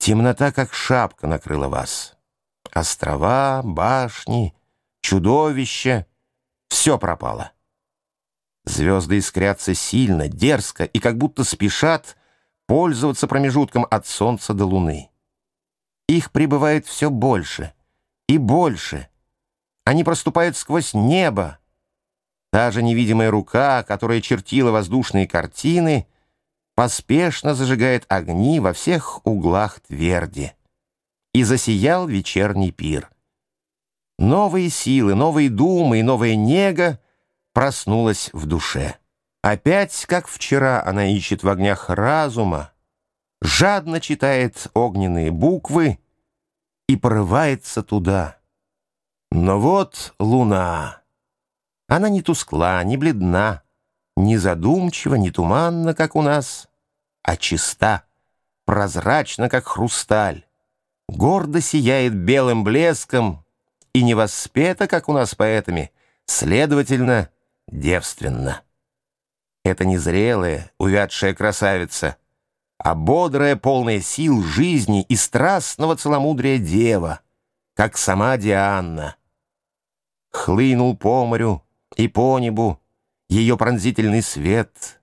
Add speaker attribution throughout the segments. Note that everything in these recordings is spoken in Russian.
Speaker 1: Темнота, как шапка, накрыла вас. Острова, башни, чудовища — все пропало. Звезды искрятся сильно, дерзко и как будто спешат пользоваться промежутком от солнца до луны. Их прибывает все больше и больше. Они проступают сквозь небо. Та же невидимая рука, которая чертила воздушные картины, поспешно зажигает огни во всех углах тверди. И засиял вечерний пир. Новые силы, новые думы и новая нега проснулась в душе. Опять, как вчера, она ищет в огнях разума, жадно читает огненные буквы и порывается туда. Но вот луна. Она не тускла, не бледна, не задумчива, не туманна, как у нас, а чиста, прозрачна, как хрусталь, гордо сияет белым блеском и не воспета, как у нас поэтами, следовательно, девственно. Это не зрелая, увядшая красавица, а бодрая, полная сил жизни и страстного целомудрия дева, как сама Дианна. Хлынул по морю и по небу ее пронзительный свет.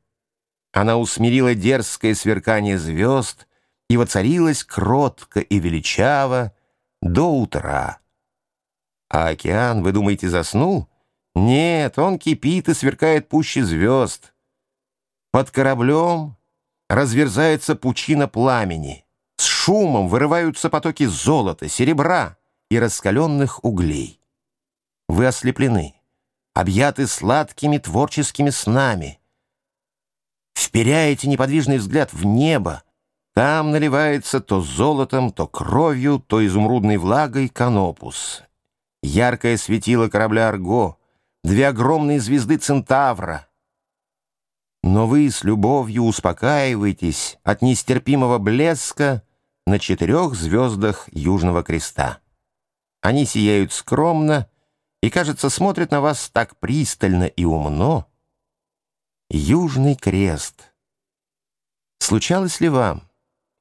Speaker 1: Она усмирила дерзкое сверкание звезд и воцарилась кротко и величаво до утра. А океан, вы думаете, заснул? Нет, он кипит и сверкает пуще звезд. Под кораблем разверзается пучина пламени. С шумом вырываются потоки золота, серебра и раскаленных углей. Вы ослеплены, объяты сладкими творческими снами. Вперяете неподвижный взгляд в небо. Там наливается то золотом, то кровью, то изумрудной влагой канопус. Яркое светило корабля «Арго», две огромные звезды Центавра, но вы с любовью успокаиваетесь от нестерпимого блеска на четырех звездах Южного Креста. Они сияют скромно и, кажется, смотрят на вас так пристально и умно. Южный Крест. Случалось ли вам,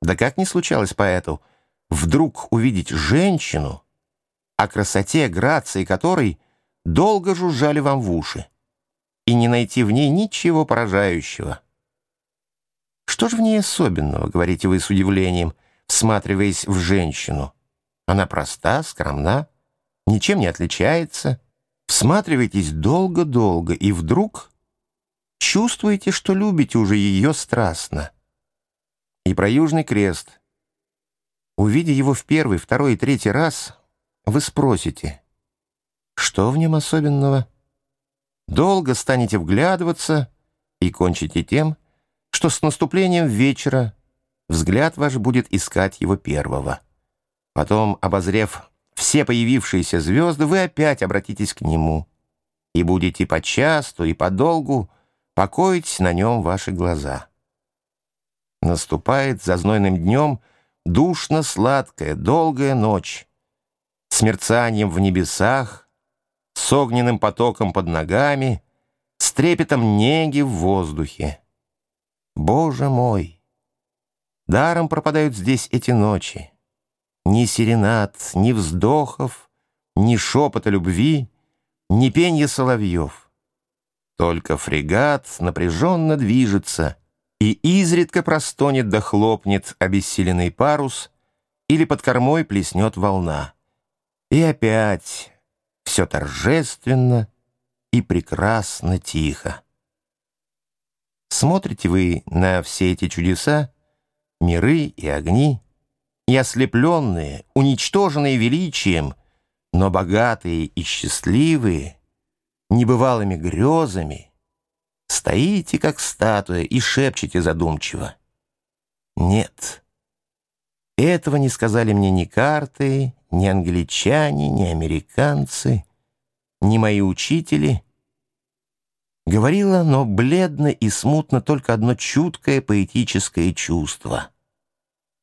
Speaker 1: да как не случалось поэту, вдруг увидеть женщину, о красоте, грации которой долго жужжали вам в уши? и не найти в ней ничего поражающего. «Что же в ней особенного?» — говорите вы с удивлением, всматриваясь в женщину. Она проста, скромна, ничем не отличается. Всматриваетесь долго-долго, и вдруг чувствуете, что любите уже ее страстно. И про Южный Крест. Увидя его в первый, второй и третий раз, вы спросите, что в нем особенного? Долго станете вглядываться и кончите тем, что с наступлением вечера взгляд ваш будет искать его первого. Потом, обозрев все появившиеся звезды, вы опять обратитесь к нему и будете почасту и подолгу покоить на нем ваши глаза. Наступает за знойным днем душно-сладкая, долгая ночь, с мерцанием в небесах, с огненным потоком под ногами, с трепетом неги в воздухе. Боже мой! Даром пропадают здесь эти ночи. Ни серенад, ни вздохов, ни шепота любви, ни пенья соловьев. Только фрегат напряженно движется и изредка простонет да хлопнет обессиленный парус или под кормой плеснет волна. И опять все торжественно и прекрасно тихо. Смотрите вы на все эти чудеса, миры и огни, и ослепленные, уничтоженные величием, но богатые и счастливые, небывалыми грезами, стоите, как статуя, и шепчете задумчиво. Нет, этого не сказали мне ни карты, ни англичане, ни американцы, ни мои учители. Говорила, но бледно и смутно только одно чуткое поэтическое чувство.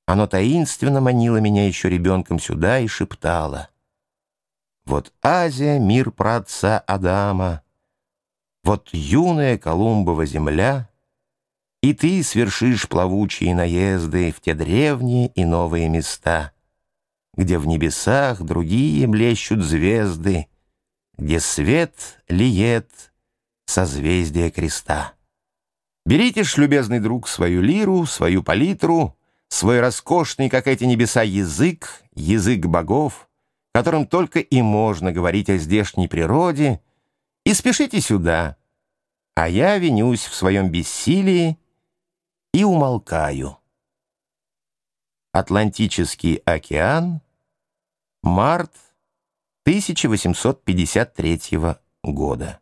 Speaker 1: Оно таинственно манило меня еще ребенком сюда и шептало. Вот Азия — мир праотца Адама, вот юная Колумбова земля, И ты свершишь плавучие наезды В те древние и новые места, Где в небесах другие блещут звезды, Где свет лиет созвездие креста. Берите ж, любезный друг, свою лиру, свою палитру, Свой роскошный, как эти небеса, язык, язык богов, Которым только и можно говорить о здешней природе, И спешите сюда, а я винюсь в своем бессилии и умолкаю. Атлантический океан, март 1853 года.